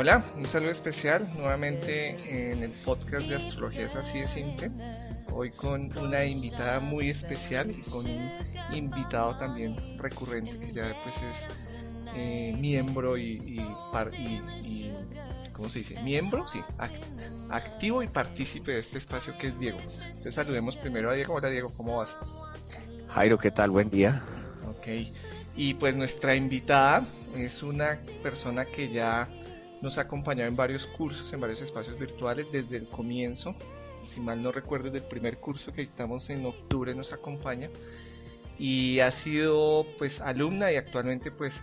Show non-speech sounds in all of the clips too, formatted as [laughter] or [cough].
Hola, un saludo especial nuevamente en el podcast de Astrología es así de simple. Hoy con una invitada muy especial y con un invitado también recurrente que ya pues es eh, miembro y, y, ¿cómo se dice? Miembro, sí, activo y partícipe de este espacio que es Diego. Entonces saludemos primero a Diego. Hola Diego, ¿cómo vas? Jairo, ¿qué tal? Buen día. Ok, y pues nuestra invitada es una persona que ya nos ha acompañado en varios cursos, en varios espacios virtuales desde el comienzo. Si mal no recuerdo, desde el primer curso que dictamos en octubre nos acompaña. Y ha sido pues alumna y actualmente pues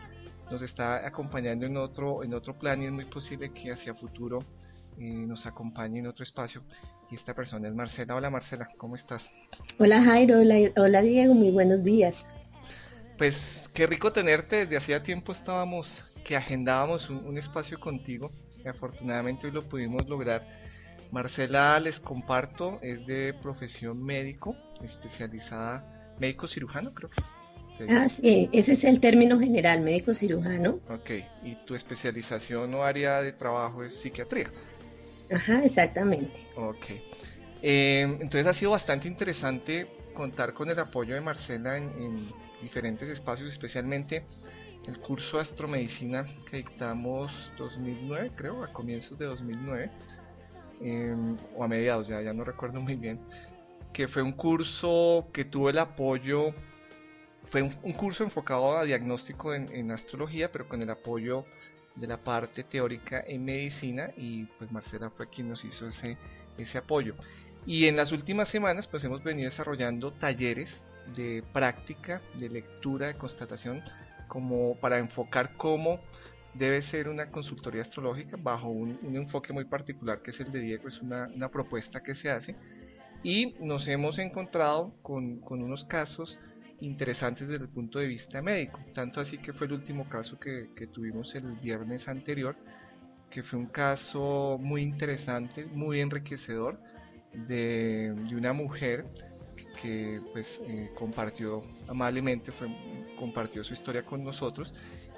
nos está acompañando en otro, en otro plan y es muy posible que hacia futuro eh, nos acompañe en otro espacio. Y esta persona es Marcela. Hola Marcela, ¿cómo estás? Hola Jairo, hola, hola Diego, muy buenos días. Pues qué rico tenerte, desde hacía tiempo estábamos que agendábamos un, espacio contigo y afortunadamente hoy lo pudimos lograr. Marcela, les comparto, es de profesión médico, especializada, médico cirujano creo que. Ah, sí, ese es el término general, médico cirujano. Ok, y tu especialización o área de trabajo es psiquiatría. Ajá, exactamente. Ok. Eh, entonces ha sido bastante interesante contar con el apoyo de Marcela en diferentes espacios, especialmente el curso Astromedicina que dictamos 2009, creo, a comienzos de 2009, em, o a mediados, ya, ya no recuerdo muy bien, que fue un curso que tuvo el apoyo, fue un, curso enfocado a diagnóstico en, astrología, pero con el apoyo de la parte teórica en medicina y pues Marcela fue quien nos hizo ese, ese apoyo. Y en las últimas semanas pues hemos venido desarrollando talleres de práctica, de lectura, de constatación como para enfocar cómo debe ser una consultoría astrológica bajo un, enfoque muy particular que es el de Diego, es una, propuesta que se hace. Y nos hemos encontrado con, unos casos interesantes desde el punto de vista médico, tanto así que fue el último caso que, tuvimos el viernes anterior, que fue un caso muy interesante, muy enriquecedor de, de una mujer que pues eh, compartió amablemente, fue, compartió su historia con nosotros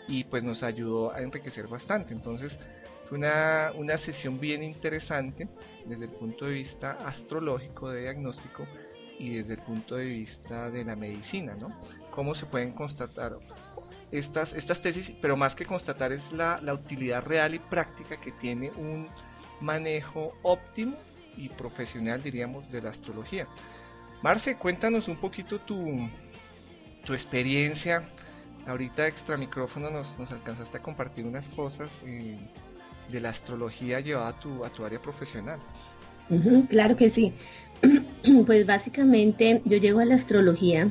y pues nos ayudó a enriquecer bastante. Entonces fue una, una sesión bien interesante desde el punto de vista astrológico de diagnóstico y desde el punto de vista de la medicina, ¿no? Cómo se pueden constatar estas, estas tesis, pero más que constatar es la, la utilidad real y práctica que tiene un manejo óptimo y profesional, diríamos, de la astrología. Marce, cuéntanos un poquito tu, tu experiencia. Ahorita extra micrófono nos, nos alcanzaste a compartir unas cosas eh, de la astrología llevada a tu, a tu área profesional. claro que sí. [clears throat] pues básicamente yo llego a la astrología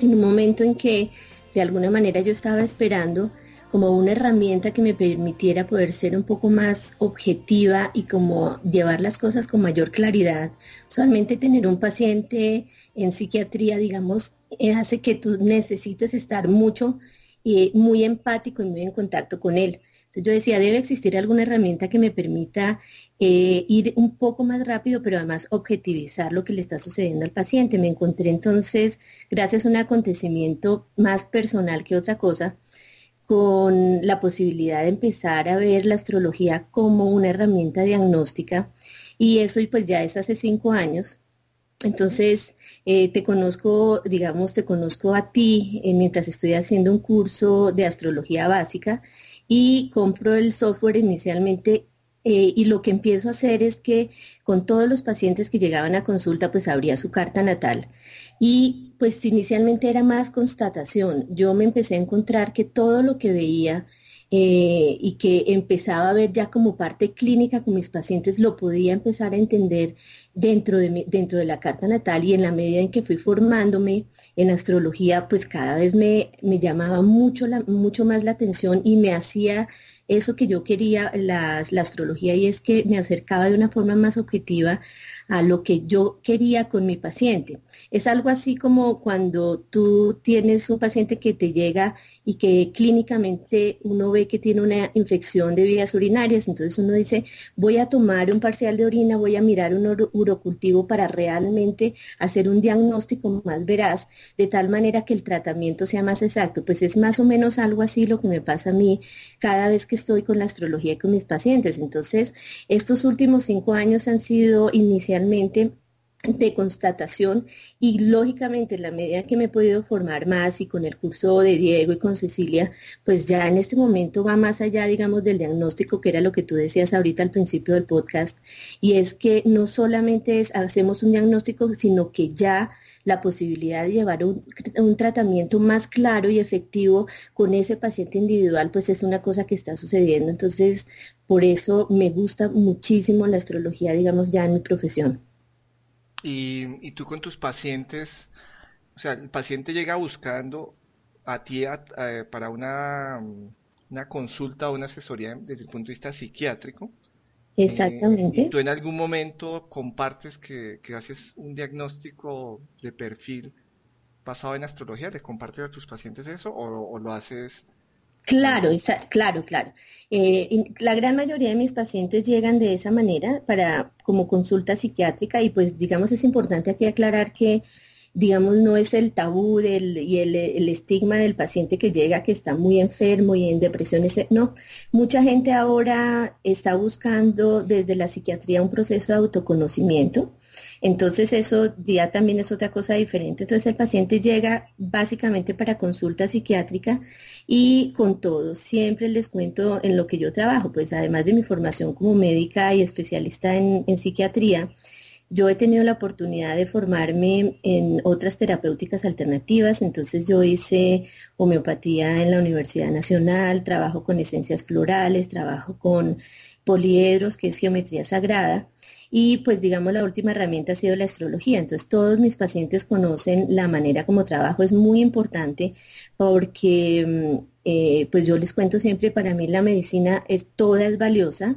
en un momento en que de alguna manera yo estaba esperando como una herramienta que me permitiera poder ser un poco más objetiva y como llevar las cosas con mayor claridad. Usualmente tener un paciente en psiquiatría, digamos, eh, hace que tú necesites estar mucho y muy empático y muy en contacto con él. Entonces yo decía, debe existir alguna herramienta que me permita eh, ir un poco más rápido, pero además objetivizar lo que le está sucediendo al paciente. Me encontré entonces, gracias a un acontecimiento más personal que otra cosa, con la posibilidad de empezar a ver la astrología como una herramienta diagnóstica y eso pues ya es hace cinco años. Entonces, eh, te conozco, digamos, te conozco a ti eh, mientras estoy haciendo un curso de astrología básica y compro el software inicialmente eh, y lo que empiezo a hacer es que con todos los pacientes que llegaban a consulta, pues abría su carta natal y pues inicialmente era más constatación. Yo me empecé a encontrar que todo lo que veía eh, y que empezaba a ver ya como parte clínica con mis pacientes, lo podía empezar a entender dentro de, dentro de la carta natal y en la medida en que fui formándome en astrología, pues cada vez me, me llamaba mucho, mucho más la atención y me hacía eso que yo quería, la, la astrología, y es que me acercaba de una forma más objetiva a lo que yo quería con mi paciente. Es algo así como cuando tú tienes un paciente que te llega y que clínicamente uno ve que tiene una infección de vías urinarias, entonces uno dice, voy a tomar un parcial de orina, voy a mirar un urocultivo para realmente hacer un diagnóstico más veraz, de tal manera que el tratamiento sea más exacto. Pues es más o menos algo así lo que me pasa a mí cada vez que estoy con la astrología y con mis pacientes. Entonces, estos últimos cinco años han sido inicialmente de constatación y lógicamente en la medida que me he podido formar más y con el curso de Diego y con Cecilia, pues ya en este momento va más allá, digamos, del diagnóstico, que era lo que tú decías ahorita al principio del podcast, y es que no solamente es, hacemos un diagnóstico, sino que ya la posibilidad de llevar un tratamiento más claro y efectivo con ese paciente individual, pues es una cosa que está sucediendo. Entonces, por eso me gusta muchísimo la astrología, digamos, ya en mi profesión. Y, tú con tus pacientes, o sea, el paciente llega buscando a ti para una, una consulta o una asesoría desde el punto de vista psiquiátrico. Exactamente. Eh, ¿Tú en algún momento compartes que, haces un diagnóstico de perfil basado en astrología? ¿Le compartes a tus pacientes eso o lo haces Claro, claro, claro. Eh, la gran mayoría de mis pacientes llegan de esa manera para como consulta psiquiátrica y pues digamos es importante aquí aclarar que digamos no es el tabú del, y el, el, estigma del paciente que llega que está muy enfermo y en depresión. No, mucha gente ahora está buscando desde la psiquiatría un proceso de autoconocimiento entonces eso ya también es otra cosa diferente. Entonces el paciente llega básicamente para consulta psiquiátrica y con todo, siempre les cuento en lo que yo trabajo, pues además de mi formación como médica y especialista en, psiquiatría, yo he tenido la oportunidad de formarme en otras terapéuticas alternativas, entonces yo hice homeopatía en la Universidad Nacional, trabajo con esencias florales, trabajo con poliedros, que es geometría sagrada, y pues digamos la última herramienta ha sido la astrología. Entonces todos mis pacientes conocen la manera como trabajo. Es muy importante porque mm, eh, pues yo les cuento siempre, para mí la medicina es toda es valiosa.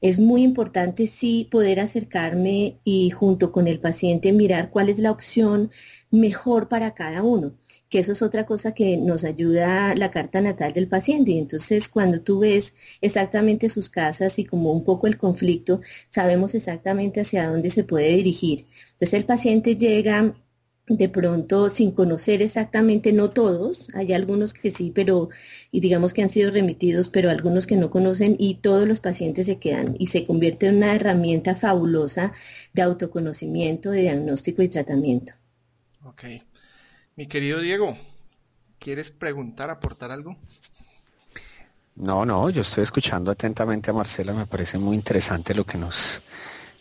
Es muy importante sí poder acercarme y junto con el paciente mirar cuál es la opción mejor para cada uno que eso es otra cosa que nos ayuda la carta natal del paciente. Y entonces cuando tú ves exactamente sus casas y como un poco el conflicto, sabemos exactamente hacia dónde se puede dirigir. Entonces el paciente llega de pronto sin conocer exactamente, no todos, hay algunos que sí, pero y digamos que han sido remitidos, pero algunos que no conocen y todos los pacientes se quedan y se convierte en una herramienta fabulosa de autoconocimiento, de diagnóstico y tratamiento. Okay. Mi querido Diego, ¿quieres preguntar, aportar algo? No, no, yo estoy escuchando atentamente a Marcela, me parece muy interesante lo que nos,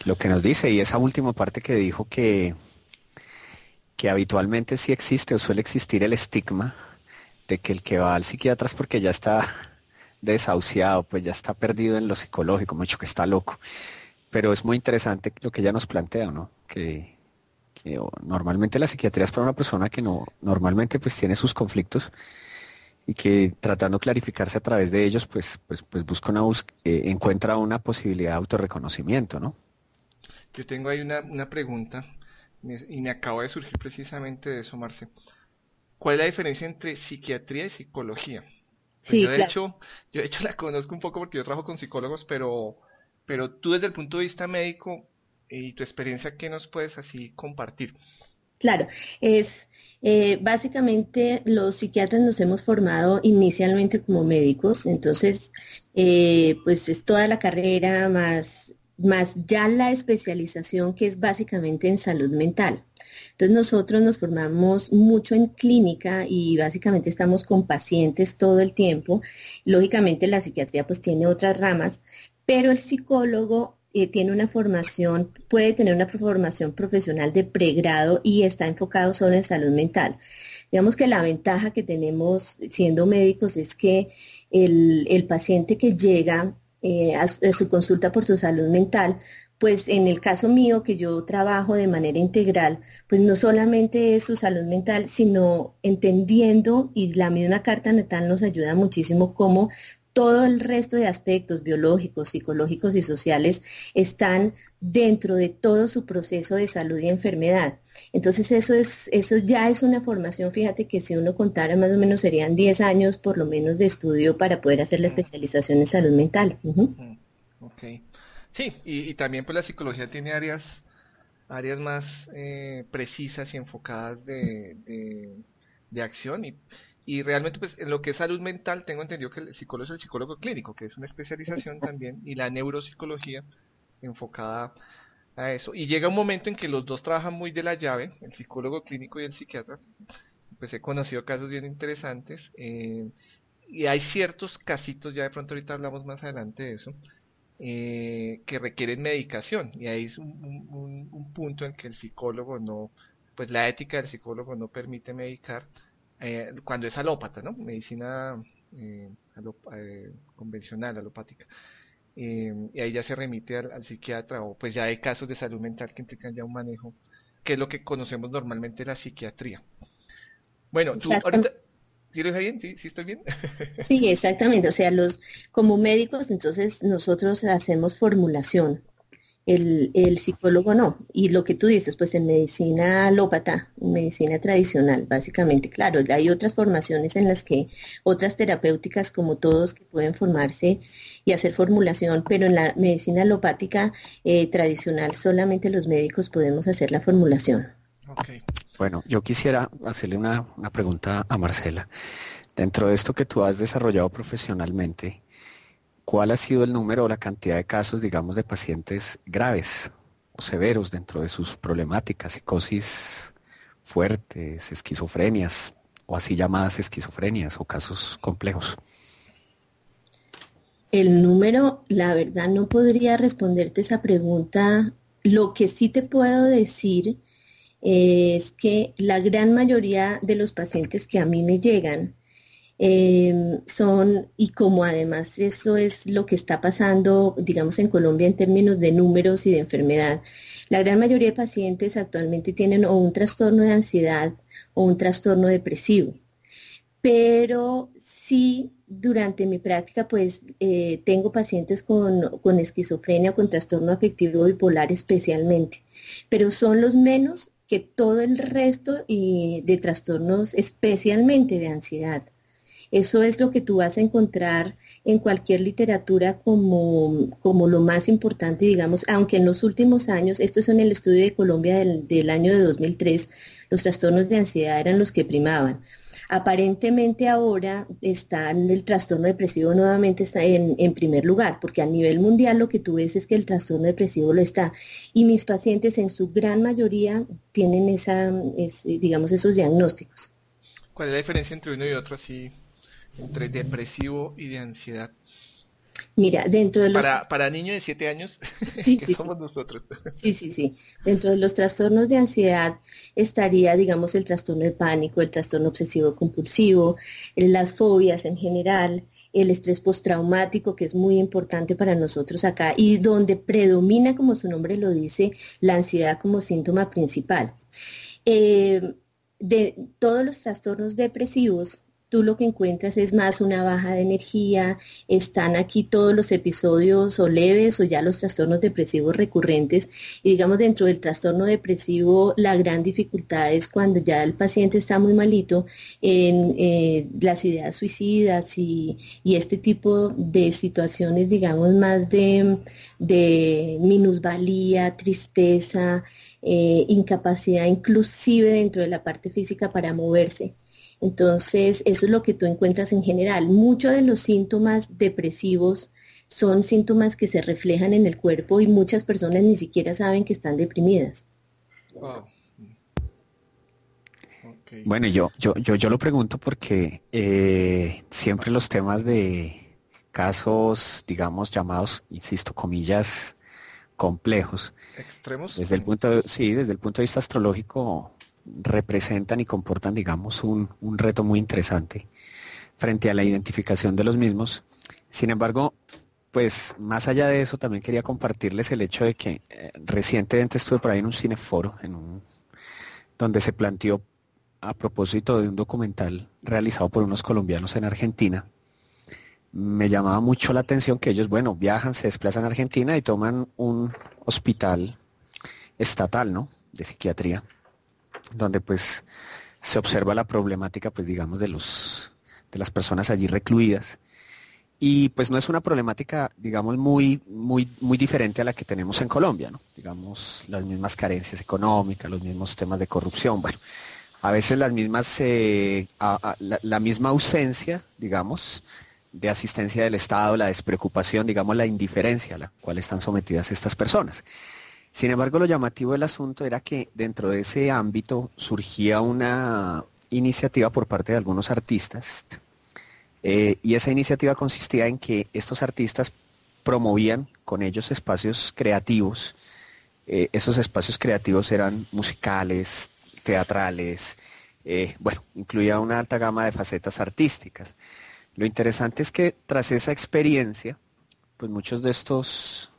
lo que nos dice y esa última parte que dijo que, que habitualmente sí existe o suele existir el estigma de que el que va al psiquiatra es porque ya está [laughs] desahuciado, pues ya está perdido en lo psicológico, mucho que está loco. Pero es muy interesante lo que ella nos plantea, ¿no? Que, normalmente la psiquiatría es para una persona que no normalmente pues tiene sus conflictos y que tratando de clarificarse a través de ellos pues pues pues busca una eh, encuentra una posibilidad de autorreconocimiento, ¿no? Yo tengo ahí una, una pregunta y me acabo de surgir precisamente de eso, Marce. ¿Cuál es la diferencia entre psiquiatría y psicología? Pues sí, yo de hecho, yo de hecho [laughs] la conozco un poco porque yo trabajo con psicólogos, pero pero tú desde el punto de vista médico y tu experiencia, ¿qué nos puedes así compartir? Claro, es eh, básicamente los psiquiatras nos hemos formado inicialmente como médicos, entonces eh, pues es toda la carrera más, más ya la especialización que es básicamente en salud mental. Entonces nosotros nos formamos mucho en clínica y básicamente estamos con pacientes todo el tiempo. Lógicamente la psiquiatría pues tiene otras ramas, pero el psicólogo eh, tiene una formación, puede tener una formación profesional de pregrado y está enfocado solo en salud mental. Digamos que la ventaja que tenemos siendo médicos es que el, paciente que llega eh, a, su consulta por su salud mental, pues en el caso mío que yo trabajo de manera integral, pues no solamente es su salud mental, sino entendiendo y la misma carta natal nos ayuda muchísimo cómo todo el resto de aspectos biológicos, psicológicos y sociales están dentro de todo su proceso de salud y enfermedad. Entonces eso es eso ya es una formación, fíjate que si uno contara más o menos serían 10 años por lo menos de estudio para poder hacer la especialización en salud mental. Ok. Sí, y, también pues la psicología tiene áreas áreas más eh, precisas y enfocadas de, de, de acción y Y realmente, pues, en lo que es salud mental, tengo entendido que el psicólogo es el psicólogo clínico, que es una especialización también, y la neuropsicología enfocada a eso. Y llega un momento en que los dos trabajan muy de la llave, el psicólogo clínico y el psiquiatra. Pues he conocido casos bien interesantes. Eh, y hay ciertos casitos, ya de pronto ahorita hablamos más adelante de eso, eh, que requieren medicación. Y ahí es un, un, punto en que el psicólogo no, pues la ética del psicólogo no permite medicar eh, cuando es alópata, ¿no? Medicina eh, eh, convencional, alopática. y ahí ya se remite al, psiquiatra o pues ya hay casos de salud mental que implican ya un manejo, que es lo que conocemos normalmente la psiquiatría. Bueno, tú ahorita... ¿Sí lo bien? ¿Sí, ¿Sí estoy bien? sí, exactamente. O sea, los como médicos, entonces nosotros hacemos formulación el, psicólogo no. Y lo que tú dices, pues en medicina alópata, en medicina tradicional, básicamente, claro, hay otras formaciones en las que, otras terapéuticas como todos que pueden formarse y hacer formulación, pero en la medicina alopática eh, tradicional solamente los médicos podemos hacer la formulación. Bueno, yo quisiera hacerle una, una pregunta a Marcela. Dentro de esto que tú has desarrollado profesionalmente, ¿cuál ha sido el número o la cantidad de casos, digamos, de pacientes graves o severos dentro de sus problemáticas, psicosis fuertes, esquizofrenias o así llamadas esquizofrenias o casos complejos? El número, la verdad, no podría responderte esa pregunta. Lo que sí te puedo decir es que la gran mayoría de los pacientes que a mí me llegan Em, son, y como además eso es lo que está pasando, digamos, en Colombia en términos de números y de enfermedad, la gran mayoría de pacientes actualmente tienen o un trastorno de ansiedad o un trastorno depresivo. Pero sí, durante mi práctica, pues eh, tengo pacientes con, con esquizofrenia con trastorno afectivo bipolar especialmente, pero son los menos que todo el resto de trastornos, especialmente de ansiedad. Eso es lo que tú vas a encontrar en cualquier literatura como, como lo más importante, digamos, aunque en los últimos años, esto es en el estudio de Colombia del, año de 2003, los trastornos de ansiedad eran los que primaban. Aparentemente ahora está el trastorno depresivo nuevamente en, primer lugar, porque a nivel mundial lo que tú ves es que el trastorno depresivo lo está. Y mis pacientes en su gran mayoría tienen esa, digamos, esos diagnósticos. ¿Cuál es la diferencia entre uno y otro así entre depresivo y de ansiedad. Mira, dentro de los... Para, para niños de 7 años, sí, [laughs] sí, somos nosotros. Sí, sí, sí. Dentro de los trastornos de ansiedad estaría, digamos, el trastorno de pánico, el trastorno obsesivo compulsivo, las fobias en general, el estrés postraumático, que es muy importante para nosotros acá, y donde predomina, como su nombre lo dice, la ansiedad como síntoma principal. Eh, de todos los trastornos depresivos, tú lo que encuentras es más una baja de energía, están aquí todos los episodios o leves o ya los trastornos depresivos recurrentes. Y digamos, dentro del trastorno depresivo, la gran dificultad es cuando ya el paciente está muy malito en eh, las ideas suicidas y, este tipo de situaciones, digamos, más de, minusvalía, tristeza, eh, incapacidad inclusive dentro de la parte física para moverse. Entonces, eso es lo que tú encuentras en general. Muchos de los síntomas depresivos son síntomas que se reflejan en el cuerpo y muchas personas ni siquiera saben que están deprimidas. Bueno, yo, yo, yo, yo lo pregunto porque eh, siempre los temas de casos, digamos, llamados, insisto, comillas, complejos. Extremos. Desde el punto, sí, desde el punto de vista astrológico, representan y comportan, digamos, un, reto muy interesante frente a la identificación de los mismos. Sin embargo, pues más allá de eso, también quería compartirles el hecho de que eh, recientemente estuve por ahí en un cineforo, en un, donde se planteó a propósito de un documental realizado por unos colombianos en Argentina. Me llamaba mucho la atención que ellos, bueno, viajan, se desplazan a Argentina y toman un hospital estatal, ¿no? De psiquiatría donde pues se observa la problemática, pues digamos, de los de las personas allí recluidas. Y pues no es una problemática, digamos, muy, muy, muy diferente a la que tenemos en Colombia. Digamos, las mismas carencias económicas, los mismos temas de corrupción. Bueno, a veces las mismas, eh, la, misma ausencia, digamos, de asistencia del Estado, la despreocupación, digamos, la indiferencia a la cual están sometidas estas personas. Sin embargo, lo llamativo del asunto era que dentro de ese ámbito surgía una iniciativa por parte de algunos artistas eh, y esa iniciativa consistía en que estos artistas promovían con ellos espacios creativos. Eh, esos espacios creativos eran musicales, teatrales, eh, bueno, incluía una alta gama de facetas artísticas. Lo interesante es que tras esa experiencia, pues muchos de estos,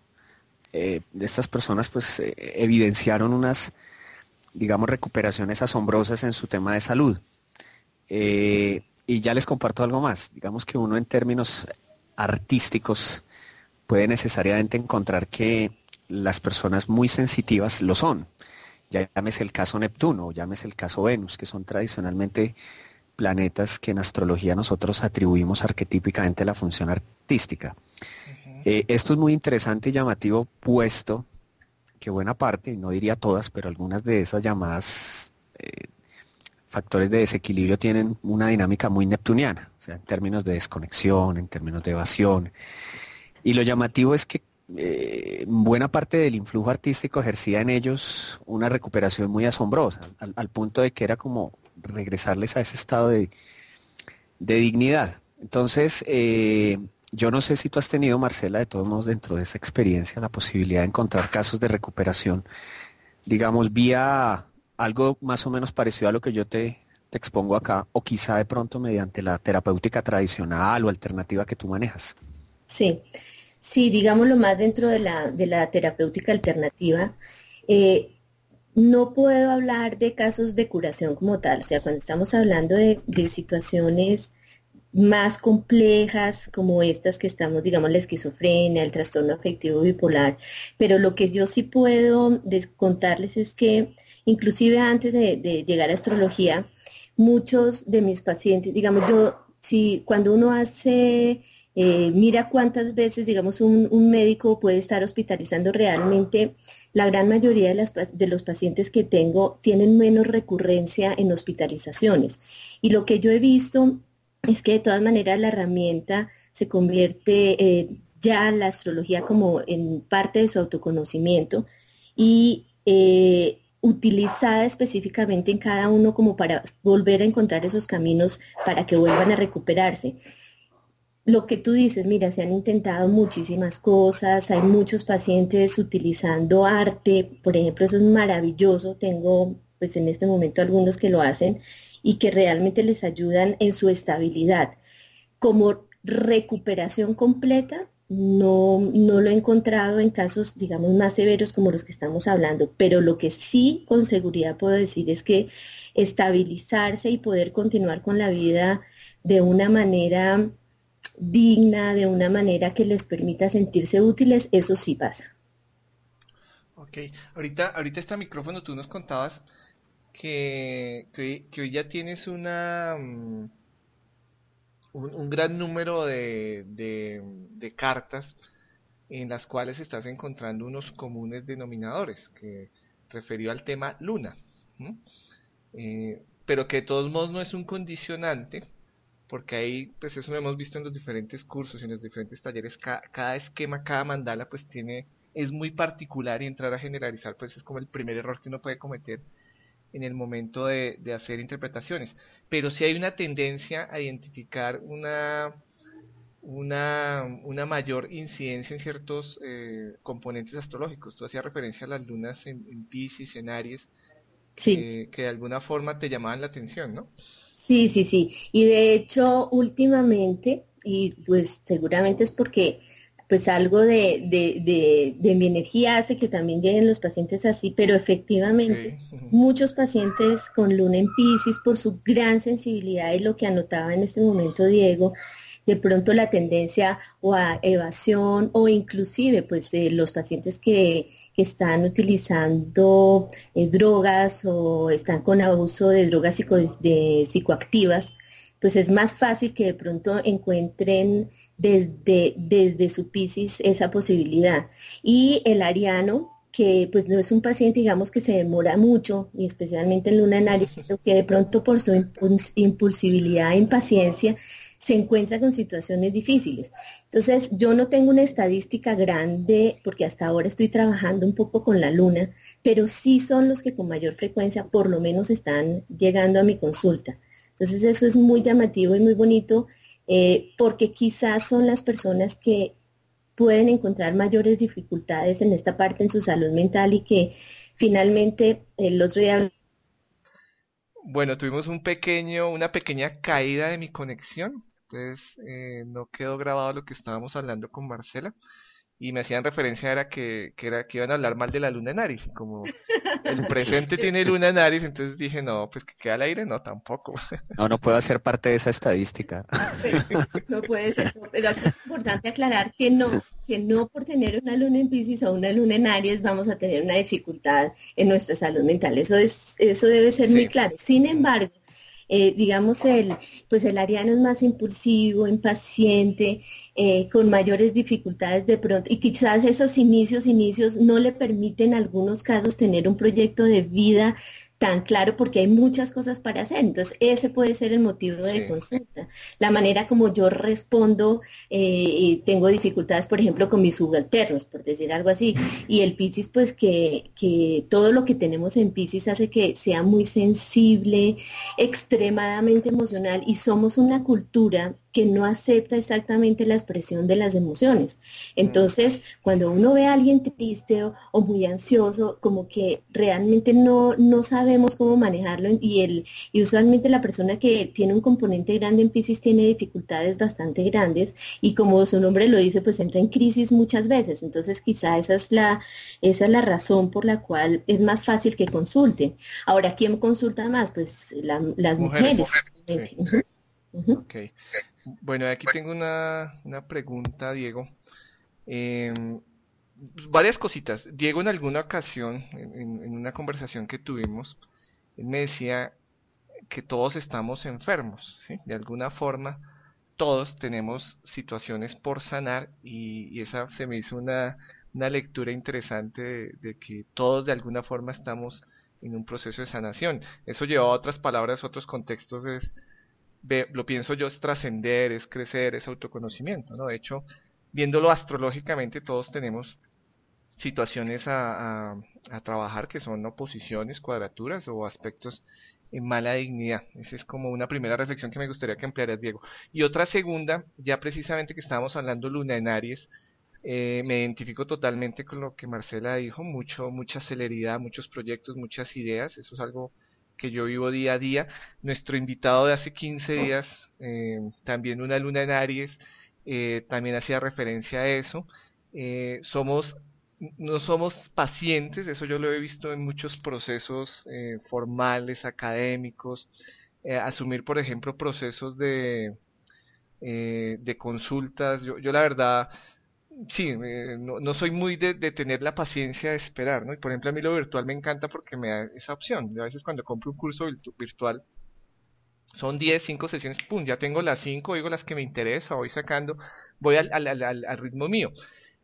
eh, estas personas, pues eh, evidenciaron unas, digamos, recuperaciones asombrosas en su tema de salud. y ya les comparto algo más. Digamos que uno en términos artísticos puede necesariamente encontrar que las personas muy sensitivas lo son llámese el caso Neptuno, llámese el caso Venus, que son tradicionalmente planetas que en astrología nosotros atribuimos arquetípicamente la función artística. Eh, esto es muy interesante y llamativo, puesto que buena parte, no diría todas, pero algunas de esas llamadas eh, factores de desequilibrio tienen una dinámica muy neptuniana, o sea, en términos de desconexión, en términos de evasión. Y lo llamativo es que eh, buena parte del influjo artístico ejercía en ellos una recuperación muy asombrosa, al, punto de que era como regresarles a ese estado de, dignidad. Entonces, yo no sé si tú has tenido, Marcela, de todos modos, dentro de esa experiencia, la posibilidad de encontrar casos de recuperación, digamos, vía algo más o menos parecido a lo que yo te, expongo acá, o quizá de pronto mediante la terapéutica tradicional o alternativa que tú manejas. Sí, Sí, digámoslo más dentro de la, de la terapéutica alternativa, eh, no puedo hablar de casos de curación como tal, o sea, cuando estamos hablando de, situaciones más complejas como estas que estamos, digamos, la esquizofrenia, el trastorno afectivo bipolar, pero lo que yo sí puedo contarles es que inclusive antes de, de llegar a astrología, muchos de mis pacientes, digamos, yo, si cuando uno hace eh, mira cuántas veces, digamos, un, médico puede estar hospitalizando realmente. La gran mayoría de, los pacientes que tengo tienen menos recurrencia en hospitalizaciones. Y lo que yo he visto es que de todas maneras la herramienta se convierte eh, ya la astrología como en parte de su autoconocimiento y eh, utilizada específicamente en cada uno como para volver a encontrar esos caminos para que vuelvan a recuperarse. Lo que tú dices, mira, se han intentado muchísimas cosas, hay muchos pacientes utilizando arte, por ejemplo, eso es maravilloso, tengo pues en este momento algunos que lo hacen y que realmente les ayudan en su estabilidad. Como recuperación completa, no, no lo he encontrado en casos, digamos, más severos como los que estamos hablando, pero lo que sí con seguridad puedo decir es que estabilizarse y poder continuar con la vida de una manera digna, de una manera que les permita sentirse útiles, eso sí pasa. Ok, ahorita, ahorita este micrófono tú nos contabas que, que, hoy ya tienes una mm, un, gran número de, de, cartas en las cuales estás encontrando unos comunes denominadores, que referido al tema luna, eh, pero que de todos modos no es un condicionante porque ahí, pues eso lo hemos visto en los diferentes cursos, y en los diferentes talleres, cada esquema, cada mandala, pues tiene, es muy particular y entrar a generalizar, pues es como el primer error que uno puede cometer en el momento de, hacer interpretaciones. Pero sí hay una tendencia a identificar una, una, una mayor incidencia en ciertos eh, componentes astrológicos. Tú hacías referencia a las lunas en, en Pisces, en Aries, que de alguna forma te llamaban la atención, ¿no? Sí, sí, sí. Y de hecho, últimamente, y pues seguramente es porque pues algo de, de, de, mi energía hace que también lleguen los pacientes así, pero efectivamente muchos pacientes con luna en Pisces por su gran sensibilidad y lo que anotaba en este momento Diego, de pronto la tendencia o a evasión o inclusive pues los pacientes que, están utilizando eh, drogas o están con abuso de drogas de psicoactivas, pues es más fácil que de pronto encuentren desde, desde su piscis esa posibilidad. Y el ariano que pues no es un paciente, digamos, que se demora mucho, y especialmente en luna análisis, pero que de pronto por su impulsibilidad e impaciencia se encuentra con situaciones difíciles. Entonces, yo no tengo una estadística grande, porque hasta ahora estoy trabajando un poco con la luna, pero sí son los que con mayor frecuencia por lo menos están llegando a mi consulta. Entonces, eso es muy llamativo y muy bonito, eh, porque quizás son las personas que pueden encontrar mayores dificultades en esta parte en su salud mental y que finalmente el otro día bueno, tuvimos un pequeño, una pequeña caída de mi conexión, entonces eh, no quedó grabado lo que estábamos hablando con Marcela y me hacían referencia era que, que, era que iban a hablar mal de la luna en Aries, como [laughs] el presente tiene luna en Aries, entonces dije, no, pues que queda al aire, no, tampoco. [laughs] No, no puedo hacer parte de esa estadística. [laughs] no puede ser, pero aquí es importante aclarar que no, que no por tener una luna en Pisces o una luna en Aries vamos a tener una dificultad en nuestra salud mental, eso es, eso debe ser muy claro. Sin embargo, eh, digamos, el, pues el ariano es más impulsivo, impaciente, eh, con mayores dificultades de pronto, y quizás esos inicios, inicios no le permiten en algunos casos tener un proyecto de vida tan claro porque hay muchas cosas para hacer. Entonces, ese puede ser el motivo de consulta. La manera como yo respondo, eh, tengo dificultades, por ejemplo, con mis subalternos, por decir algo así. Y el Piscis, pues que, que todo lo que tenemos en Piscis hace que sea muy sensible, extremadamente emocional y somos una cultura que no acepta exactamente la expresión de las emociones. Entonces, cuando uno ve a alguien triste o, muy ansioso, como que realmente no, no sabemos cómo manejarlo y, el, y usualmente la persona que tiene un componente grande en Pisces tiene dificultades bastante grandes y como su nombre lo dice, pues entra en crisis muchas veces. Entonces, quizá esa es la, esa es la razón por la cual es más fácil que consulte. Ahora, ¿quién consulta más? Pues las mujeres. Bueno, aquí tengo una, una pregunta, Diego. Em, varias cositas. Diego en alguna ocasión, en, una conversación que tuvimos, él me decía que todos estamos enfermos, de alguna forma todos tenemos situaciones por sanar y, esa se me hizo una, una lectura interesante de, que todos de alguna forma estamos en un proceso de sanación. Eso lleva a otras palabras, otros contextos, es lo pienso yo, es trascender, es crecer, es autoconocimiento, ¿no? De hecho, viéndolo astrológicamente, todos tenemos situaciones a, a, trabajar que son oposiciones, cuadraturas o aspectos en mala dignidad. Esa es como una primera reflexión que me gustaría que ampliaras, Diego. Y otra segunda, ya precisamente que estábamos hablando luna en Aries, eh, me identifico totalmente con lo que Marcela dijo, mucho, mucha celeridad, muchos proyectos, muchas ideas, eso es algo que yo vivo día a día. Nuestro invitado de hace 15 días, eh, también una luna en Aries, eh, también hacía referencia a eso. Eh, somos no somos pacientes, eso yo lo he visto en muchos procesos formales, académicos, asumir por ejemplo procesos de, de consultas, yo, yo la verdad sí, eh, no, soy muy de, de, tener la paciencia de esperar, ¿no? Y por ejemplo a mí lo virtual me encanta porque me da esa opción. a veces cuando compro un curso virtual son 10, 5 sesiones, pum, ya tengo las 5, digo las que me interesa, voy sacando, voy al, al, al, al, ritmo mío.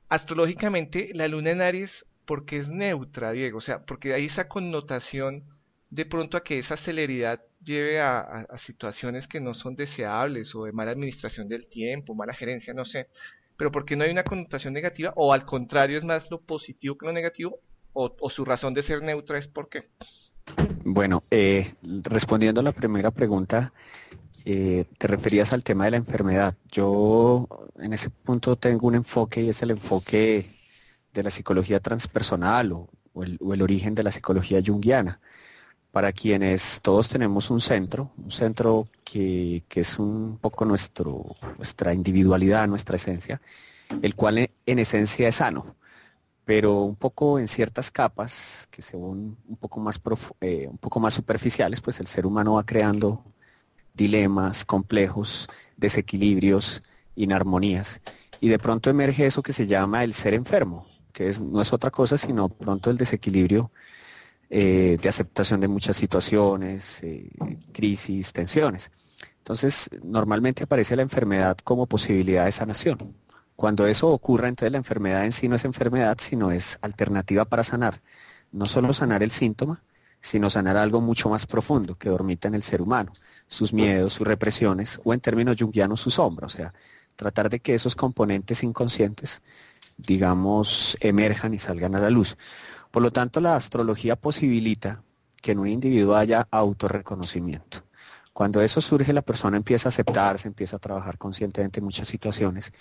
Astrológicamente, la luna en Aries, porque es neutra, Diego, o sea, porque hay esa connotación de pronto a que esa celeridad lleve a, situaciones que no son deseables o de mala administración del tiempo, mala gerencia, no sé pero porque no hay una connotación negativa o al contrario es más lo positivo que lo negativo o, su razón de ser neutra es por qué. Bueno, eh, respondiendo a la primera pregunta, eh, te referías al tema de la enfermedad. Yo en ese punto tengo un enfoque y es el enfoque de la psicología transpersonal o, el, o el, origen de la psicología junguiana para quienes todos tenemos un centro, un centro que, es un poco nuestro, nuestra individualidad, nuestra esencia, el cual en, esencia es sano, pero un poco en ciertas capas que son un poco más, eh, un poco más superficiales, pues el ser humano va creando dilemas complejos, desequilibrios, inarmonías, y de pronto emerge eso que se llama el ser enfermo, que no es otra cosa sino pronto el desequilibrio eh, de aceptación de muchas situaciones, eh, crisis, tensiones. Entonces, normalmente aparece la enfermedad como posibilidad de sanación. Cuando eso ocurra, entonces la enfermedad en sí no es enfermedad, sino es alternativa para sanar. No solo sanar el síntoma, sino sanar algo mucho más profundo que dormita en el ser humano, sus miedos, sus represiones, o en términos junguianos, su sombra. O sea, tratar de que esos componentes inconscientes, digamos, emerjan y salgan a la luz. Por lo tanto, la astrología posibilita que en un individuo haya autorreconocimiento. Cuando eso surge, la persona empieza a aceptarse, empieza a trabajar conscientemente en muchas situaciones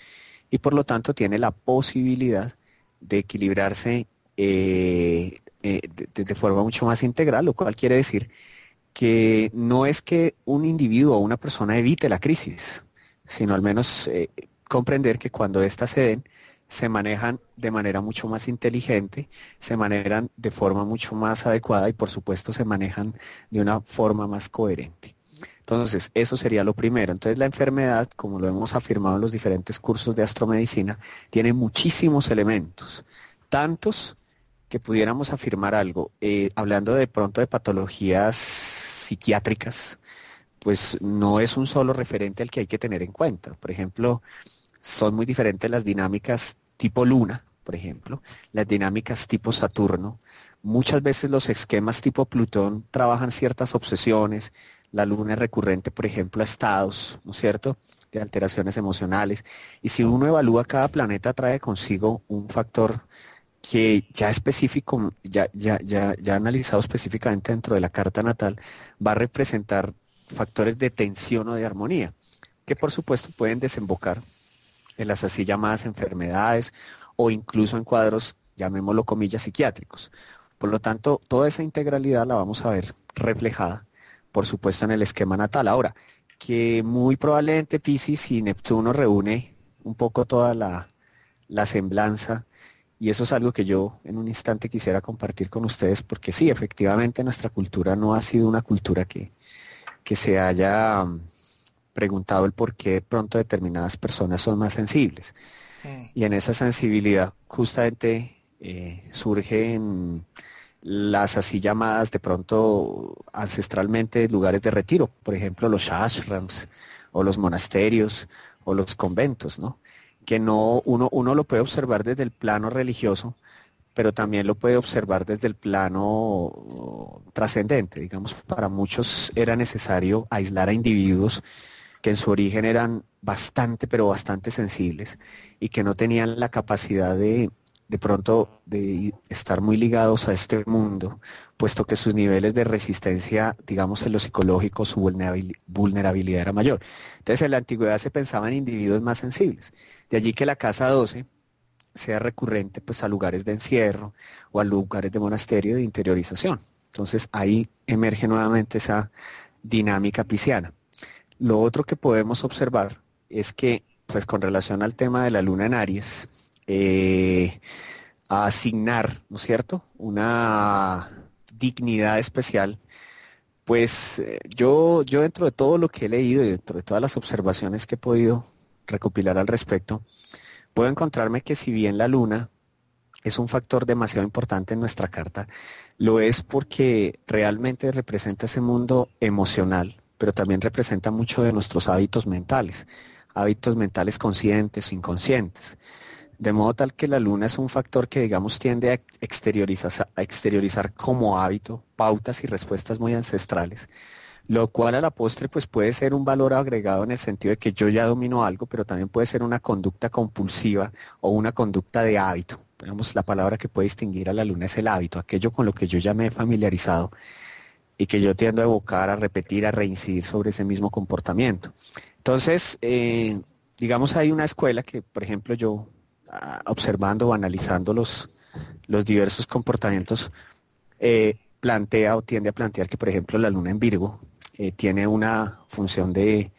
y por lo tanto tiene la posibilidad de equilibrarse eh, eh, de, forma mucho más integral, lo cual quiere decir que no es que un individuo o una persona evite la crisis, sino al menos eh, comprender que cuando éstas se den, se manejan de manera mucho más inteligente, se manejan de forma mucho más adecuada y por supuesto se manejan de una forma más coherente. Entonces, eso sería lo primero. Entonces, la enfermedad, como lo hemos afirmado en los diferentes cursos de astromedicina, tiene muchísimos elementos, tantos que pudiéramos afirmar algo. Eh, hablando de pronto de patologías psiquiátricas, pues no es un solo referente al que hay que tener en cuenta. Por ejemplo, son muy diferentes las dinámicas tipo luna, por ejemplo, las dinámicas tipo Saturno. Muchas veces los esquemas tipo Plutón trabajan ciertas obsesiones. La luna es recurrente, por ejemplo, a estados, ¿no es cierto?, de alteraciones emocionales. Y si uno evalúa cada planeta, trae consigo un factor que ya específico, ya, ya, ya, ya analizado específicamente dentro de la carta natal, va a representar factores de tensión o de armonía, que por supuesto pueden desembocar en las así llamadas enfermedades o incluso en cuadros, llamémoslo comillas, psiquiátricos. Por lo tanto, toda esa integralidad la vamos a ver reflejada, por supuesto, en el esquema natal. Ahora, que muy probablemente Pisces y Neptuno reúne un poco toda la, la semblanza y eso es algo que yo en un instante quisiera compartir con ustedes porque sí, efectivamente nuestra cultura no ha sido una cultura que, que se haya preguntado el por qué pronto determinadas personas son más sensibles. Mm. Y en esa sensibilidad justamente eh, surgen las así llamadas de pronto ancestralmente lugares de retiro, por ejemplo los ashrams o los monasterios o los conventos, ¿no? Que no, uno, uno lo puede observar desde el plano religioso, pero también lo puede observar desde el plano trascendente. Digamos, para muchos era necesario aislar a individuos que en su origen eran bastante, pero bastante sensibles y que no tenían la capacidad de, de pronto, de estar muy ligados a este mundo, puesto que sus niveles de resistencia, digamos, en lo psicológico, su vulnerabilidad era mayor. Entonces, en la antigüedad se pensaba en individuos más sensibles. De allí que la casa 12 sea recurrente pues a lugares de encierro o a lugares de monasterio de interiorización. Entonces ahí emerge nuevamente esa dinámica pisciana. Lo otro que podemos observar es que, pues con relación al tema de la luna en Aries, eh, a asignar, ¿no es cierto?, una dignidad especial, pues eh, yo, yo dentro de todo lo que he leído y dentro de todas las observaciones que he podido recopilar al respecto, puedo encontrarme que si bien la luna es un factor demasiado importante en nuestra carta, lo es porque realmente representa ese mundo emocional, pero también representa mucho de nuestros hábitos mentales, hábitos mentales conscientes o inconscientes. De modo tal que la luna es un factor que, digamos, tiende a exteriorizar, a exteriorizar como hábito pautas y respuestas muy ancestrales, lo cual a la postre pues puede ser un valor agregado en el sentido de que yo ya domino algo, pero también puede ser una conducta compulsiva o una conducta de hábito. Digamos, la palabra que puede distinguir a la luna es el hábito, aquello con lo que yo ya me he familiarizado y que yo tiendo a evocar, a repetir, a reincidir sobre ese mismo comportamiento. Entonces, eh, digamos, hay una escuela que, por ejemplo, yo ah, observando o analizando los, los diversos comportamientos, eh, plantea o tiende a plantear que, por ejemplo, la luna en Virgo eh, tiene una función de,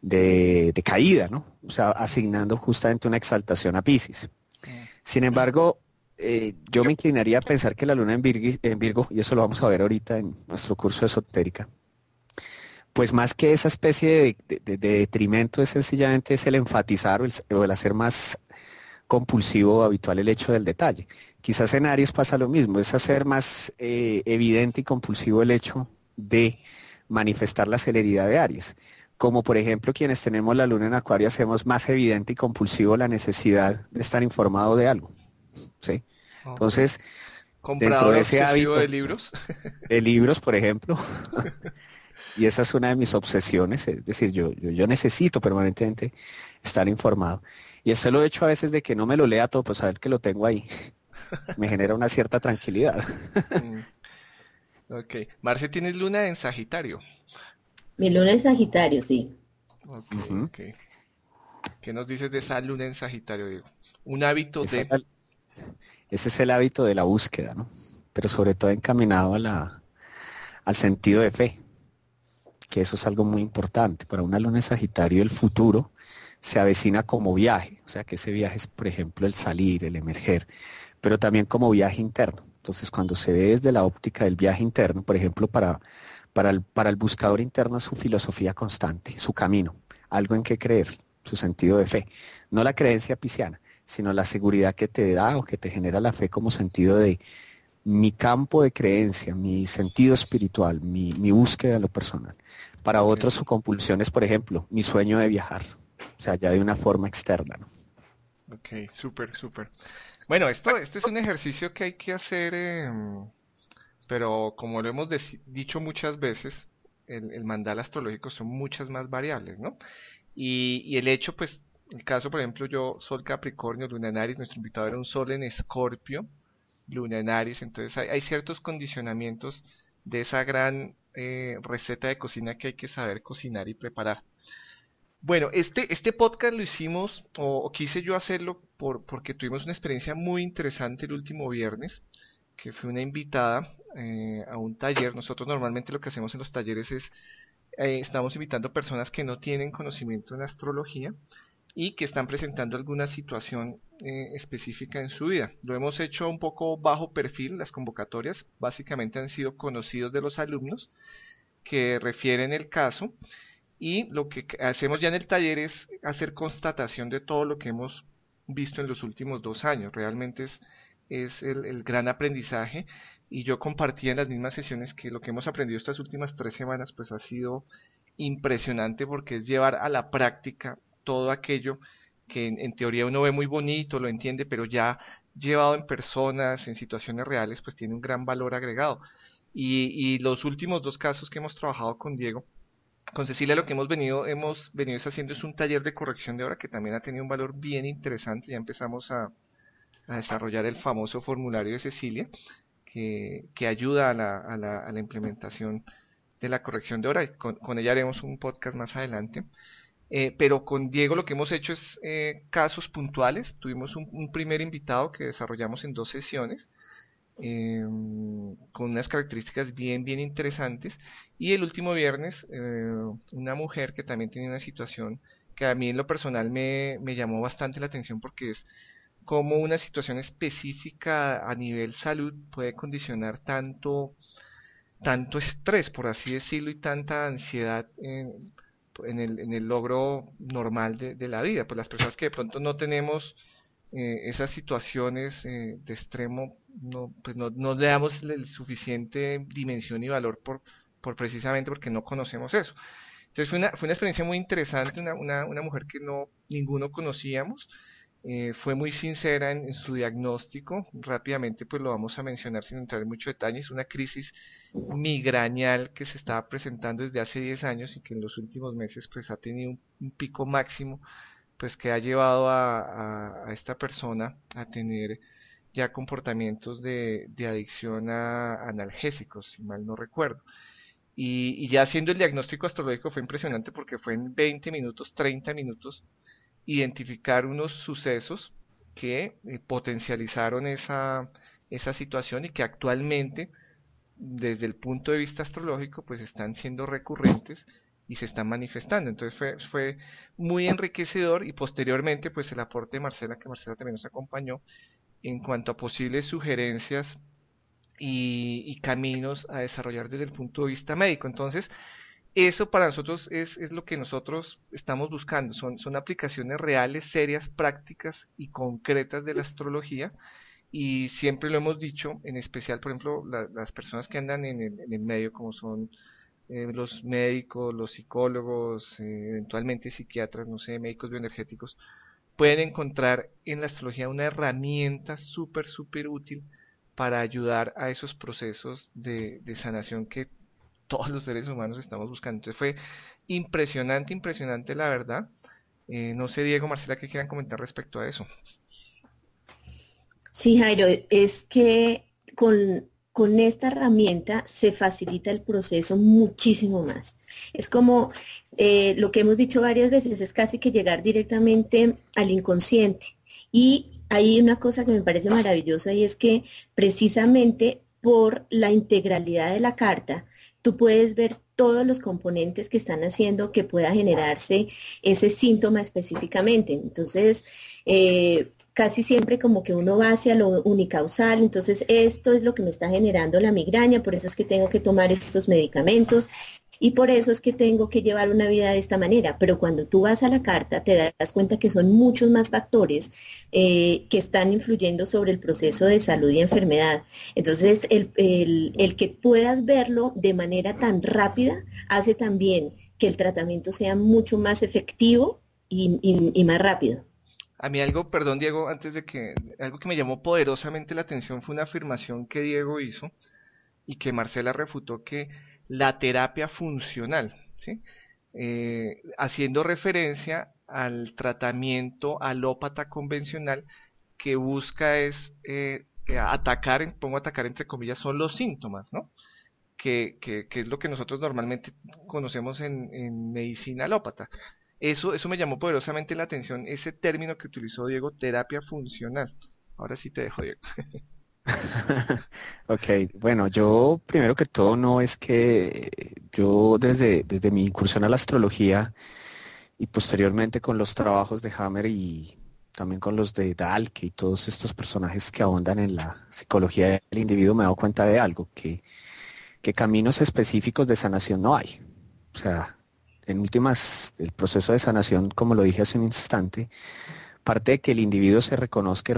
de, de, caída, ¿no? O sea, asignando justamente una exaltación a Pisces. Sin embargo, eh, yo me inclinaría a pensar que la luna en Virgo, y eso lo vamos a ver ahorita en nuestro curso esotérica, pues más que esa especie de, detrimento es sencillamente es el enfatizar o el, hacer más compulsivo habitual el hecho del detalle. Quizás en Aries pasa lo mismo, es hacer más eh, evidente y compulsivo el hecho de manifestar la celeridad de Aries. como por ejemplo quienes tenemos la luna en acuario hacemos más evidente y compulsivo la necesidad de estar informado de algo. ¿Sí? Entonces, dentro de ese hábito de libros, [laughs] de libros, por ejemplo, [laughs] y esa es una de mis obsesiones, es decir, yo, yo, necesito permanentemente estar informado. Y eso lo he hecho a veces de que no me lo lea todo, pues saber que lo tengo ahí. Me genera una cierta tranquilidad. Mm. ok. Marce, ¿tienes luna en Sagitario? Mi luna en Sagitario, sí. Ok, ¿Qué nos dices de esa luna en Sagitario, Diego? Un hábito de... Ese es el hábito de la búsqueda, ¿no? Pero sobre todo encaminado a la, al sentido de fe, que eso es algo muy importante. Para una luna en Sagitario el futuro se avecina como viaje, o sea que ese viaje es, por ejemplo, el salir, el emerger, pero también como viaje interno. Entonces, cuando se ve desde la óptica del viaje interno, por ejemplo, para, para, el, para el buscador interno es su filosofía constante, su camino, algo en qué creer, su sentido de fe, no la creencia pisciana sino la seguridad que te da o que te genera la fe como sentido de mi campo de creencia, mi sentido espiritual, mi, búsqueda de lo personal. Para otros su compulsión es, por ejemplo, mi sueño de viajar, o sea, ya de una forma externa. ¿no? Ok, súper, súper. Bueno, esto, este es un ejercicio que hay que hacer, em, pero como lo hemos dicho muchas veces, el, el, mandal astrológico son muchas más variables, ¿no? Y, y el hecho, pues, el caso, por ejemplo, yo, Sol Capricornio, Luna en Aries, nuestro invitado era un Sol en Escorpio, Luna en Aries, entonces hay, ciertos condicionamientos de esa gran eh, receta de cocina que hay que saber cocinar y preparar. Bueno, este, este podcast lo hicimos, o, quise yo hacerlo, por, porque tuvimos una experiencia muy interesante el último viernes, que fue una invitada eh, a un taller. Nosotros normalmente lo que hacemos en los talleres es, eh, estamos invitando personas que no tienen conocimiento en astrología, y que están presentando alguna situación eh, específica en su vida. Lo hemos hecho un poco bajo perfil, las convocatorias básicamente han sido conocidos de los alumnos que refieren el caso y lo que hacemos ya en el taller es hacer constatación de todo lo que hemos visto en los últimos dos años. Realmente es, es el, el gran aprendizaje y yo compartía en las mismas sesiones que lo que hemos aprendido estas últimas tres semanas pues ha sido impresionante porque es llevar a la práctica todo aquello que en, teoría uno ve muy bonito, lo entiende, pero ya llevado en personas, en situaciones reales, pues tiene un gran valor agregado. Y, los últimos dos casos que hemos trabajado con Diego, con Cecilia lo que hemos venido, hemos venido haciendo es un taller de corrección de hora que también ha tenido un valor bien interesante. Ya empezamos a, desarrollar el famoso formulario de Cecilia, que, que ayuda a la, a, la, implementación de la corrección de hora. Y con, con ella haremos un podcast más adelante. Eh, pero con Diego lo que hemos hecho es eh, casos puntuales. Tuvimos un, primer invitado que desarrollamos en dos sesiones em, con unas características bien, bien interesantes. Y el último viernes, eh, una mujer que también tiene una situación que a mí en lo personal me, me llamó bastante la atención porque es como una situación específica a nivel salud puede condicionar tanto tanto estrés, por así decirlo, y tanta ansiedad en el, en el logro normal de, la vida. Pues las personas que de pronto no tenemos eh, esas situaciones eh, de extremo, no, pues no, le damos el suficiente dimensión y valor por, por precisamente porque no conocemos eso. Entonces fue una, fue una experiencia muy interesante, una, una, una mujer que no ninguno conocíamos, eh, fue muy sincera en, su diagnóstico, rápidamente pues lo vamos a mencionar sin entrar en mucho detalle, es una crisis migrañal que se estaba presentando desde hace 10 años y que en los últimos meses pues ha tenido un, pico máximo pues que ha llevado a, esta persona a tener ya comportamientos de, de adicción a analgésicos, si mal no recuerdo. Y, y, ya haciendo el diagnóstico astrológico fue impresionante porque fue en 20 minutos, 30 minutos, identificar unos sucesos que eh, potencializaron esa, esa situación y que actualmente, desde el punto de vista astrológico, pues están siendo recurrentes y se están manifestando. Entonces fue, fue muy enriquecedor y posteriormente pues el aporte de Marcela, que Marcela también nos acompañó, en cuanto a posibles sugerencias y, y caminos a desarrollar desde el punto de vista médico. Entonces, eso para nosotros es, es, lo que nosotros estamos buscando. Son, son aplicaciones reales, serias, prácticas y concretas de la astrología. Y siempre lo hemos dicho, en especial, por ejemplo, las personas que andan en el, en el, medio, como son eh, los médicos, los psicólogos, eh, eventualmente psiquiatras, no sé, médicos bioenergéticos, pueden encontrar en la astrología una herramienta súper, súper útil para ayudar a esos procesos de, sanación que todos los seres humanos estamos buscando. Entonces fue impresionante, impresionante la verdad. Eh, no sé, Diego, Marcela, ¿qué quieran comentar respecto a eso? Sí, Jairo, es que con con esta herramienta se facilita el proceso muchísimo más. Es como eh, lo que hemos dicho varias veces, es casi que llegar directamente al inconsciente. Y hay una cosa que me parece maravillosa y es que precisamente por la integralidad de la carta, tú puedes ver todos los componentes que están haciendo que pueda generarse ese síntoma específicamente. Entonces, eh, casi siempre como que uno va hacia lo unicausal, entonces esto es lo que me está generando la migraña, por eso es que tengo que tomar estos medicamentos y por eso es que tengo que llevar una vida de esta manera. Pero cuando tú vas a la carta te das cuenta que son muchos más factores eh, que están influyendo sobre el proceso de salud y enfermedad. Entonces el, que puedas verlo de manera tan rápida hace también que el tratamiento sea mucho más efectivo y más rápido. A mí algo, perdón Diego, antes de que, algo que me llamó poderosamente la atención fue una afirmación que Diego hizo y que Marcela refutó que la terapia funcional. Eh, haciendo referencia al tratamiento alópata convencional que busca es eh, atacar, pongo atacar entre comillas, son los síntomas, ¿no? Que, que, que es lo que nosotros normalmente conocemos en, en medicina alópata. Eso, eso me llamó poderosamente la atención, ese término que utilizó Diego, terapia funcional. Ahora sí te dejo, Diego. [laughs] [laughs] ok, bueno, yo primero que todo no es que yo desde, desde mi incursión a la astrología y posteriormente con los trabajos de Hammer y también con los de Dalke y todos estos personajes que ahondan en la psicología del individuo me he dado cuenta de algo, que, que caminos específicos de sanación no hay. O sea, en últimas, el proceso de sanación, como lo dije hace un instante, parte de que el individuo se reconozca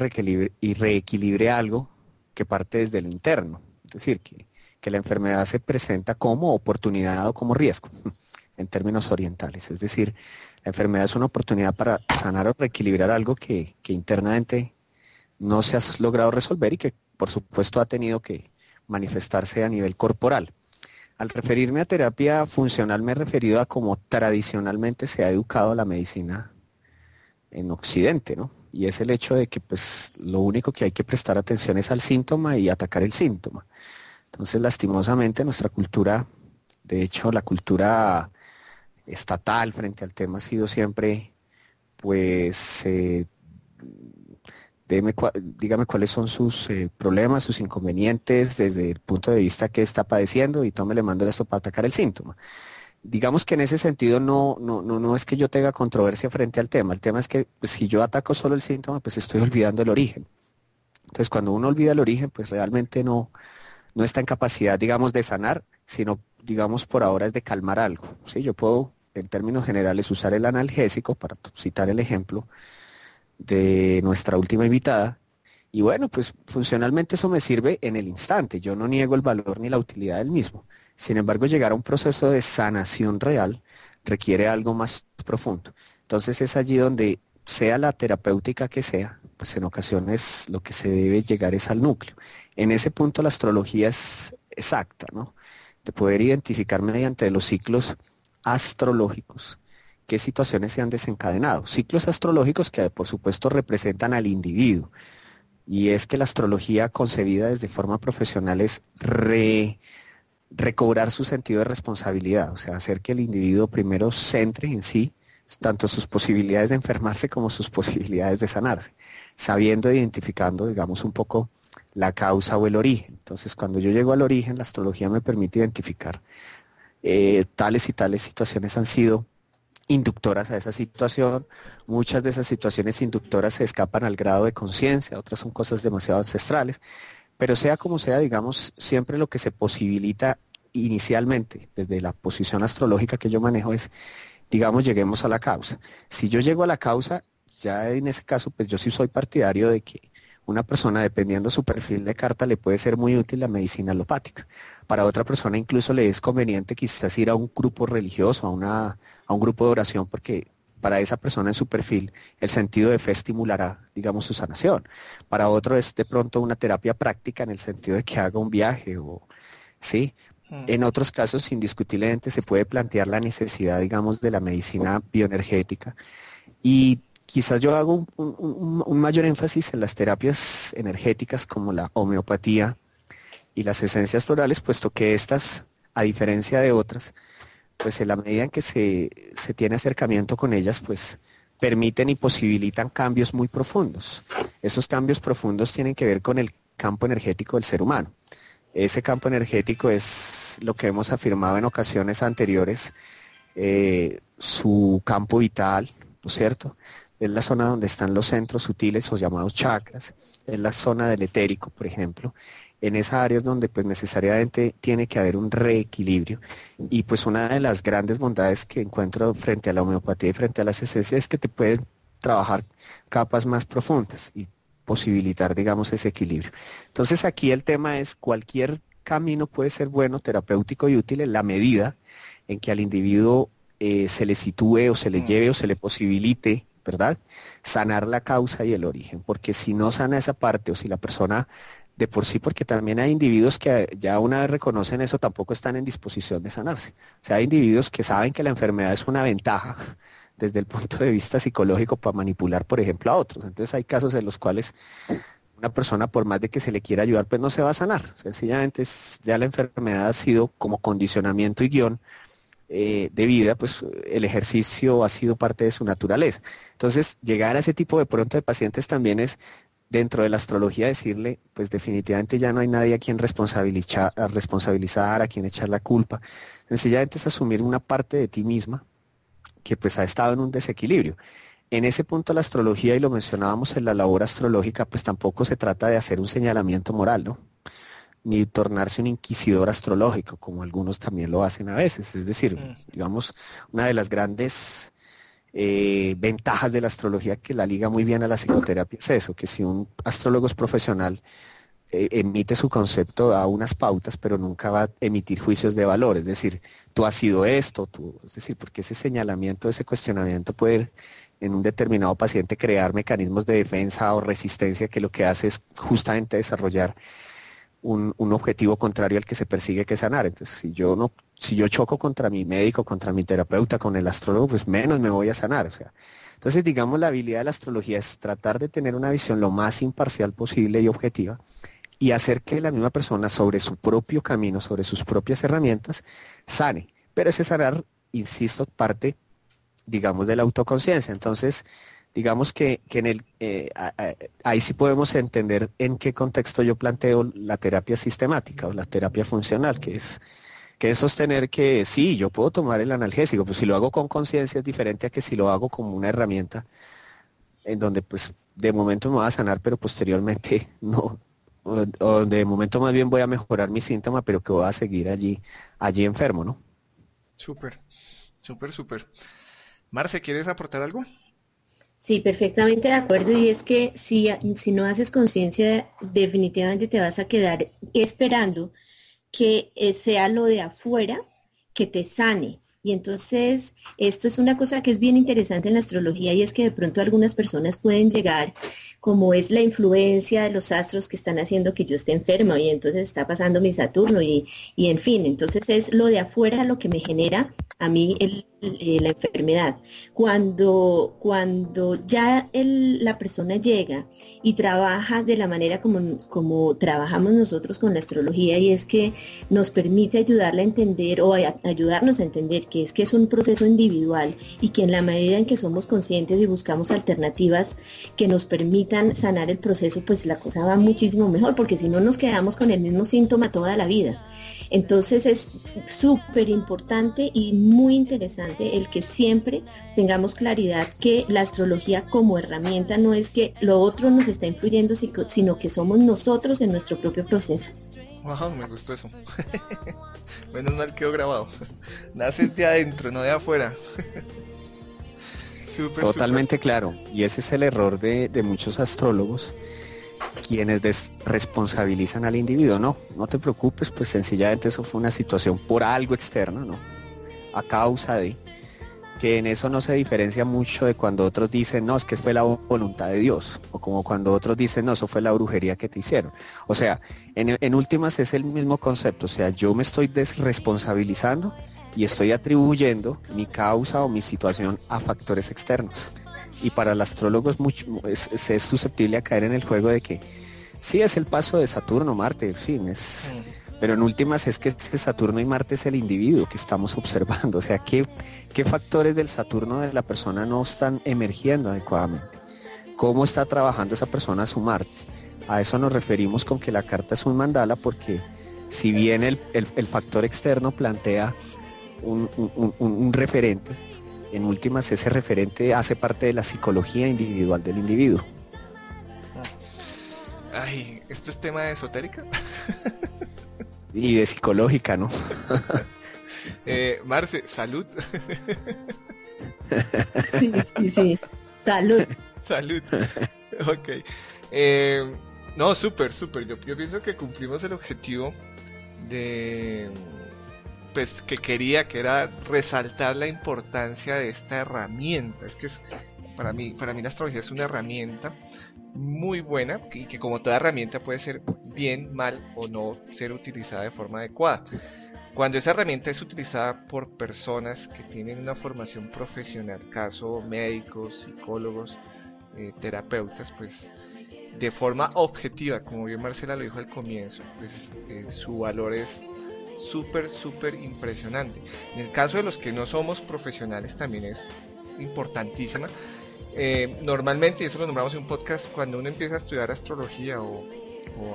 y reequilibre, algo que parte desde lo interno. Es decir, que, la enfermedad se presenta como oportunidad o como riesgo, [laughs] en términos orientales. Es decir, la enfermedad es una oportunidad para sanar o reequilibrar algo que, que internamente no se ha logrado resolver y que, por supuesto, ha tenido que manifestarse a nivel corporal. Al referirme a terapia funcional me he referido a cómo tradicionalmente se ha educado la medicina en Occidente, ¿no? Y es el hecho de que pues lo único que hay que prestar atención es al síntoma y atacar el síntoma. Entonces, lastimosamente, nuestra cultura, de hecho, la cultura estatal frente al tema ha sido siempre, pues, eh, dígame cuáles son sus eh, problemas, sus inconvenientes desde el punto de vista que está padeciendo y tome le mando esto para atacar el síntoma. Digamos que en ese sentido no, no, no, no es que yo tenga controversia frente al tema. El tema es que si yo ataco solo el síntoma, pues estoy olvidando el origen. Entonces cuando uno olvida el origen, pues realmente no, no está en capacidad, digamos, de sanar, sino, digamos, por ahora es de calmar algo. ¿sí? Yo puedo, en términos generales, usar el analgésico, para citar el ejemplo, de nuestra última invitada. Y bueno, pues funcionalmente eso me sirve en el instante. Yo no niego el valor ni la utilidad del mismo. Sin embargo, llegar a un proceso de sanación real requiere algo más profundo. Entonces es allí donde sea la terapéutica que sea, pues en ocasiones lo que se debe llegar es al núcleo. En ese punto la astrología es exacta, ¿no? De poder identificar mediante los ciclos astrológicos qué situaciones se han desencadenado. Ciclos astrológicos que por supuesto representan al individuo. Y es que la astrología concebida desde forma profesional es recobrar su sentido de responsabilidad, o sea, hacer que el individuo primero centre en sí tanto sus posibilidades de enfermarse como sus [laughs] posibilidades de sanarse, sabiendo, identificando, digamos, un poco la causa o el origen. Entonces, cuando yo llego al origen, la astrología me permite identificar eh, tales y tales situaciones han sido inductoras a esa situación. Muchas de esas situaciones inductoras se escapan al grado de conciencia, otras son cosas demasiado ancestrales. Pero sea como sea, digamos, siempre lo que se posibilita inicialmente, desde la posición astrológica que yo manejo, es, digamos, lleguemos a la causa. Si yo llego a la causa, ya en ese caso, pues yo sí soy partidario de que una persona, dependiendo su perfil de carta, le puede ser muy útil la medicina alopática. Para otra persona incluso le es conveniente quizás ir a un grupo religioso, a, una, a un grupo de oración, porque para esa persona en su perfil el sentido de fe estimulará, digamos, su sanación. Para otro es de pronto una terapia práctica en el sentido de que haga un viaje o, ¿sí? Mm. En otros casos, indiscutiblemente, se puede plantear la necesidad, digamos, de la medicina bioenergética. Y quizás yo hago un, mayor énfasis en las terapias energéticas como la homeopatía y las esencias florales, puesto que estas, a diferencia de otras, pues en la medida en que se, se tiene acercamiento con ellas, pues permiten y posibilitan cambios muy profundos. Esos cambios profundos tienen que ver con el campo energético del ser humano. Ese campo energético es lo que hemos afirmado en ocasiones anteriores, eh, su campo vital, ¿no es cierto? Es la zona donde están los centros sutiles o llamados chakras, es la zona del etérico, por ejemplo. En esa área es donde pues necesariamente tiene que haber un reequilibrio. Y pues una de las grandes bondades que encuentro frente a la homeopatía y frente a las esencias es que te pueden trabajar capas más profundas y posibilitar, digamos, ese equilibrio. Entonces aquí el tema es cualquier camino puede ser bueno, terapéutico y útil en la medida en que al individuo eh, se le sitúe o se le mm. lleve o se le posibilite, ¿verdad? Sanar la causa y el origen, porque si no sana esa parte o si la persona de por sí, porque también hay individuos que ya una vez reconocen eso, tampoco están en disposición de sanarse. O sea, hay individuos que saben que la enfermedad es una ventaja [laughs] desde el punto de vista psicológico para manipular, por ejemplo, a otros. Entonces hay casos en los cuales una persona, por más de que se le quiera ayudar, pues no se va a sanar. Sencillamente ya la enfermedad ha sido como condicionamiento y guion eh, de vida, pues el ejercicio ha sido parte de su naturaleza. Entonces, llegar a ese tipo de pronto de pacientes también es dentro de la astrología decirle, pues definitivamente ya no hay nadie a quien responsabilizar, a responsabilizar, a quien echar la culpa. Sencillamente es asumir una parte de ti misma que pues ha estado en un desequilibrio. En ese punto la astrología, y lo mencionábamos en la labor astrológica, pues tampoco se trata de hacer un señalamiento moral, ¿no? Ni tornarse un inquisidor astrológico, como algunos también lo hacen a veces. Es decir, mm. digamos, una de las grandes eh, ventajas de la astrología que la liga muy bien a la psicoterapia es eso, que si un astrólogo es profesional, eh, emite su concepto, a unas pautas, pero nunca va a emitir juicios de valor. Es decir, tú has sido esto, tú, es decir, porque ese señalamiento, ese cuestionamiento puede en un determinado paciente crear mecanismos de defensa o resistencia que lo que hace es justamente desarrollar un, un, objetivo contrario al que se persigue que sanar. Entonces, si yo no, si yo choco contra mi médico, contra mi terapeuta, con el astrólogo, pues menos me voy a sanar. O sea, entonces, digamos, la habilidad de la astrología es tratar de tener una visión lo más imparcial posible y objetiva y hacer que la misma persona sobre su propio camino, sobre sus propias herramientas, sane. Pero ese sanar, insisto, parte, digamos, de la autoconciencia. Entonces, digamos que, en el, eh, ahí sí podemos entender en qué contexto yo planteo la terapia sistemática o la terapia funcional, que es que es sostener que sí, yo puedo tomar el analgésico, pues si lo hago con conciencia es diferente a que si lo hago como una herramienta en donde pues de momento me va a sanar, pero posteriormente [laughs] no, o, de momento más bien voy a mejorar mi síntoma, pero que voy a seguir allí, allí enfermo, ¿no? Súper, súper, súper. Marce, ¿quieres aportar algo? Sí, perfectamente de acuerdo. Y es que si, si no haces conciencia, definitivamente te vas a quedar esperando que eh, sea lo de afuera que te sane. Y entonces, esto es una cosa que es bien interesante en la astrología y es que de pronto algunas personas pueden llegar como es la influencia de los astros que están haciendo que yo esté enferma y entonces está pasando mi Saturno y, y en fin, entonces es lo de afuera lo que me genera a mí eh, la enfermedad. Cuando, cuando ya la persona llega y trabaja de la manera como, como trabajamos nosotros con la astrología y es que nos permite ayudarle a entender o ayudarnos a entender que es que es un proceso individual y que en la medida en que somos conscientes y buscamos alternativas que nos permitan sanar el proceso, pues la cosa va muchísimo mejor porque si no nos quedamos con el mismo síntoma toda la vida. Entonces es súper importante y muy interesante el que siempre tengamos claridad que la astrología como herramienta no es que lo otro nos está influyendo, sino que somos nosotros en nuestro propio proceso. Wow, me gustó eso. [laughs] Menos mal quedó grabado. [laughs] Naces de adentro, no de afuera. [laughs] Totalmente claro. Y ese es el error de, de muchos astrólogos quienes desresponsabilizan al individuo. No, no te preocupes, pues sencillamente eso fue una situación por algo externo, ¿no? A causa de que en eso no se diferencia mucho de cuando otros dicen, no, es que fue la voluntad de Dios, o como cuando otros dicen, no, eso fue la brujería que te hicieron. O sea, en, últimas es el mismo concepto, o sea, yo me estoy desresponsabilizando y estoy atribuyendo mi causa o mi situación a factores externos. Y para el astrólogo es, mucho, es, susceptible a caer en el juego de que sí es el paso de Saturno, Marte, en fin, es... Pero en últimas es que este Saturno y Marte es el individuo que estamos [laughs] observando. O sea, ¿qué, ¿qué factores del Saturno de la persona no están emergiendo adecuadamente? ¿Cómo está trabajando esa persona su Marte? A eso nos referimos con que la carta es un mandala porque si bien el, el factor externo plantea un, referente. En últimas, ese referente hace parte de la psicología individual del individuo. Ay, ¿esto es tema de esotérica? y de psicológica, ¿no? [laughs] eh, Marce, salud. sí, sí, sí. Salud. Salud. Ok. Eh, no, súper, súper. Yo, yo pienso que cumplimos el objetivo de pues que quería, que era resaltar la importancia de esta herramienta. Es que es, para mí, para mí la astrología es una herramienta muy buena y que como toda herramienta puede ser bien, mal o no ser utilizada de forma adecuada. Cuando esa herramienta es utilizada por personas que tienen una formación profesional, caso médicos, psicólogos, eh, terapeutas, pues de forma objetiva, como bien Marcela lo dijo al comienzo, pues eh, su valor es súper, súper impresionante. En el caso de los que no somos profesionales también es importantísima. Eh, normalmente, y eso lo nombramos en un podcast, cuando uno empieza a estudiar astrología o,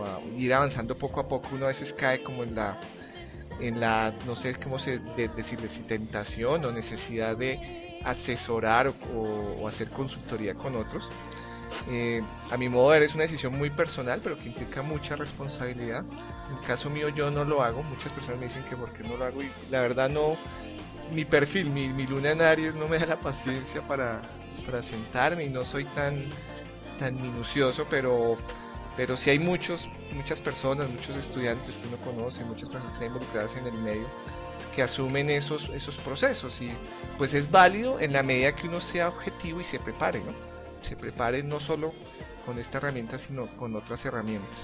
a ir avanzando poco a poco, uno a veces cae como en la, en la no sé cómo se de, decirle, si tentación o necesidad de asesorar o hacer consultoría con otros. Eh, a mi modo de ver es una decisión muy personal, pero que implica mucha responsabilidad. En el caso mío yo no lo hago, muchas personas me dicen que por qué no lo hago y la verdad no, mi perfil, mi, luna en Aries no me da la paciencia para, para sentarme y no soy tan, tan minucioso, pero, pero sí hay muchos, muchas personas, muchos estudiantes que uno conoce, muchas personas que están involucradas en el medio que asumen esos, esos procesos y pues es válido en la medida que uno sea objetivo y se prepare, ¿no? se preparen no solo con esta herramienta, sino con otras herramientas.